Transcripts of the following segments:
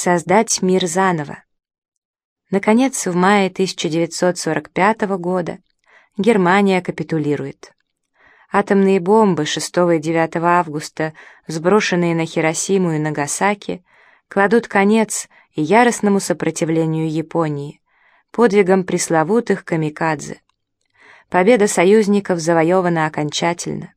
создать мир заново. Наконец, в мае 1945 года Германия капитулирует. Атомные бомбы 6 и 9 августа, сброшенные на Хиросиму и Нагасаки, кладут конец и яростному сопротивлению Японии, подвигам пресловутых камикадзе. Победа союзников завоевана окончательно.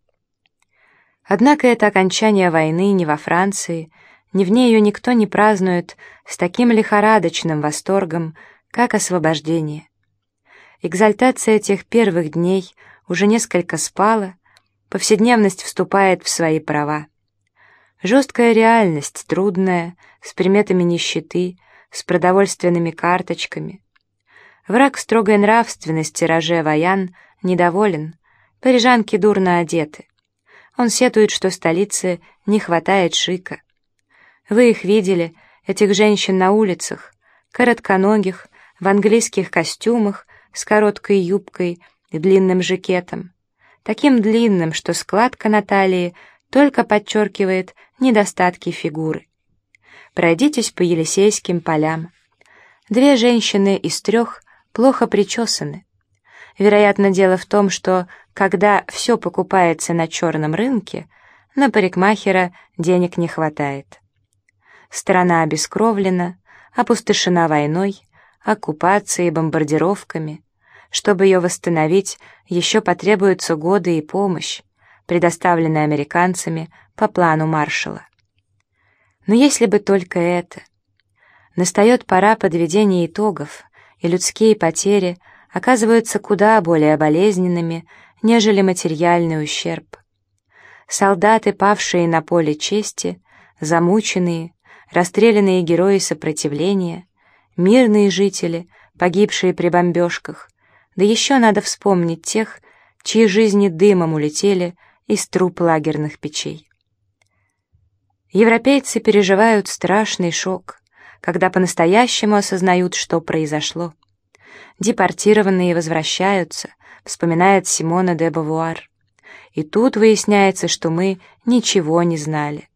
Однако это окончание войны не во Франции, ни в ней ее никто не празднует с таким лихорадочным восторгом, как освобождение. Экзальтация этих первых дней уже несколько спала, повседневность вступает в свои права. Жесткая реальность, трудная, с приметами нищеты, с продовольственными карточками. Враг строгой нравственности Роже Ваян недоволен, парижанки дурно одеты. Он сетует, что столице не хватает шика. Вы их видели, этих женщин на улицах, коротконогих, в английских костюмах, с короткой юбкой и длинным жакетом таким длинным, что складка на талии только подчеркивает недостатки фигуры. Пройдитесь по Елисейским полям. Две женщины из трех плохо причесаны. Вероятно, дело в том, что, когда все покупается на черном рынке, на парикмахера денег не хватает. Страна обескровлена, опустошена войной, оккупацией, бомбардировками. Чтобы ее восстановить, еще потребуются годы и помощь, предоставленная американцами по плану Маршалла. Но если бы только это. Настает пора подведения итогов, и людские потери оказываются куда более болезненными, нежели материальный ущерб. Солдаты, павшие на поле чести, замученные, расстрелянные герои сопротивления, мирные жители, погибшие при бомбежках, да еще надо вспомнить тех, чьи жизни дымом улетели из труб лагерных печей. Европейцы переживают страшный шок, когда по-настоящему осознают, что произошло. Депортированные возвращаются, вспоминает Симона де Бавуар. И тут выясняется, что мы ничего не знали.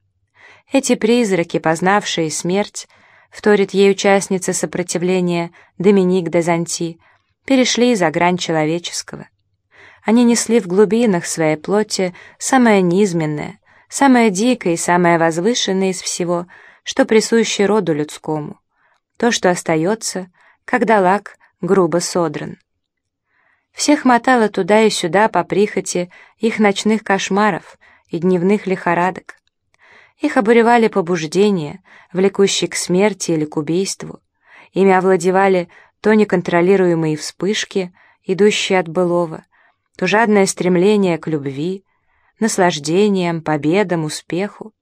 Эти призраки, познавшие смерть, вторит ей участница сопротивления Доминик де Занти, перешли за грань человеческого. Они несли в глубинах своей плоти самое низменное, самое дикое и самое возвышенное из всего, что присуще роду людскому, то, что остается, когда лак грубо содран. Всех мотало туда и сюда по прихоти их ночных кошмаров и дневных лихорадок. Их обуревали побуждения, влекущие к смерти или к убийству. Ими овладевали то неконтролируемые вспышки, идущие от былого, то жадное стремление к любви, наслаждениям, победам, успеху.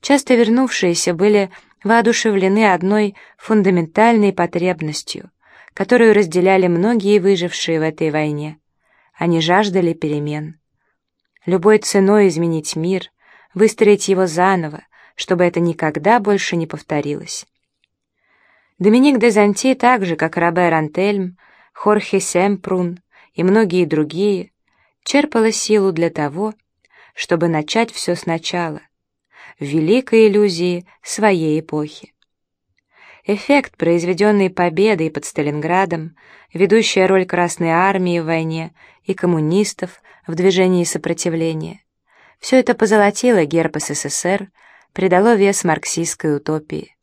Часто вернувшиеся были воодушевлены одной фундаментальной потребностью, которую разделяли многие выжившие в этой войне. Они жаждали перемен. Любой ценой изменить мир, выстроить его заново, чтобы это никогда больше не повторилось. Доминик де Занти, так же, как Робер Антельм, Хорхе Семпрун и многие другие, черпала силу для того, чтобы начать все сначала, в великой иллюзии своей эпохи. Эффект, произведенный победой под Сталинградом, ведущая роль Красной Армии в войне и коммунистов в движении сопротивления, все это позолотило герб СССР, придало вес марксистской утопии.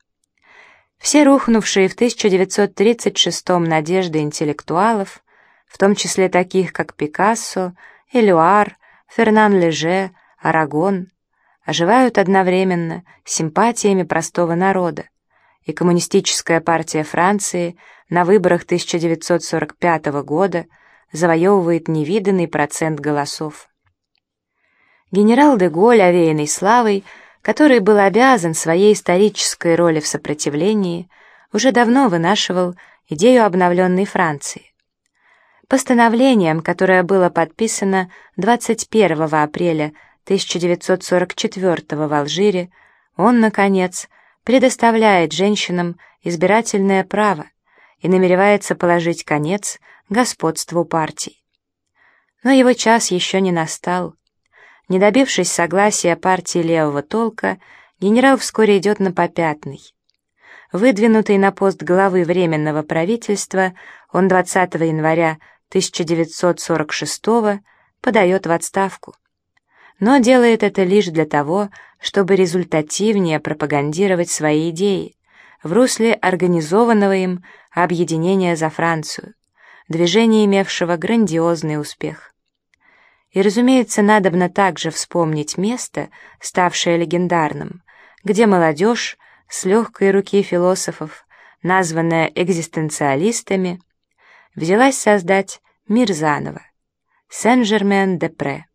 Все рухнувшие в 1936-м надежды интеллектуалов, в том числе таких, как Пикассо, Элюар, Фернан Леже, Арагон, оживают одновременно симпатиями простого народа, и Коммунистическая партия Франции на выборах 1945 года завоевывает невиданный процент голосов. Генерал де Голь, овеянный славой, который был обязан своей исторической роли в сопротивлении, уже давно вынашивал идею обновленной Франции. Постановлением, которое было подписано 21 апреля 1944 в Алжире, он, наконец, предоставляет женщинам избирательное право и намеревается положить конец господству партий. Но его час еще не настал, не добившись согласия партии левого толка, генерал вскоре идет на попятный. Выдвинутый на пост главы Временного правительства, он 20 января 1946 подает в отставку. Но делает это лишь для того, чтобы результативнее пропагандировать свои идеи в русле организованного им объединения за Францию, движения, имевшего грандиозный успех. И, разумеется, надобно также вспомнить место, ставшее легендарным, где молодежь с легкой руки философов, названная экзистенциалистами, взялась создать мир заново, Сен-Жермен-де-Пре.